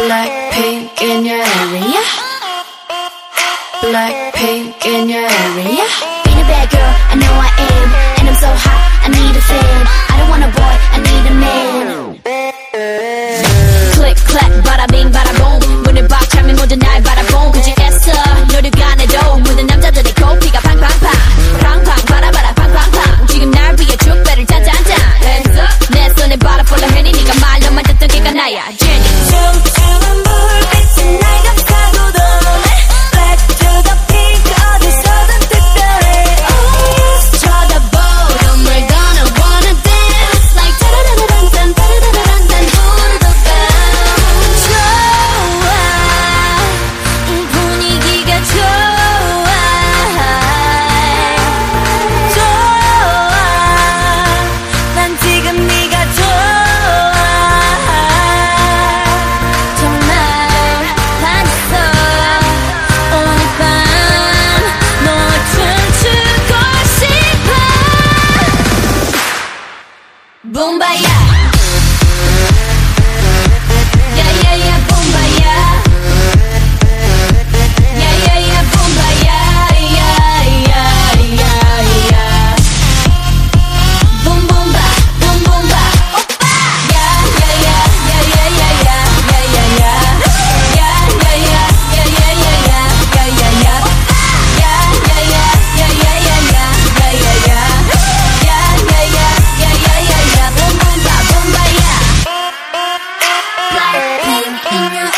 Blackpink in your area. Blackpink in your area. Being a bad girl, I know I am, and I'm so hot, I need a fan. I don't want a boy, I need a man. Yeah.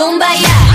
Boom, baya.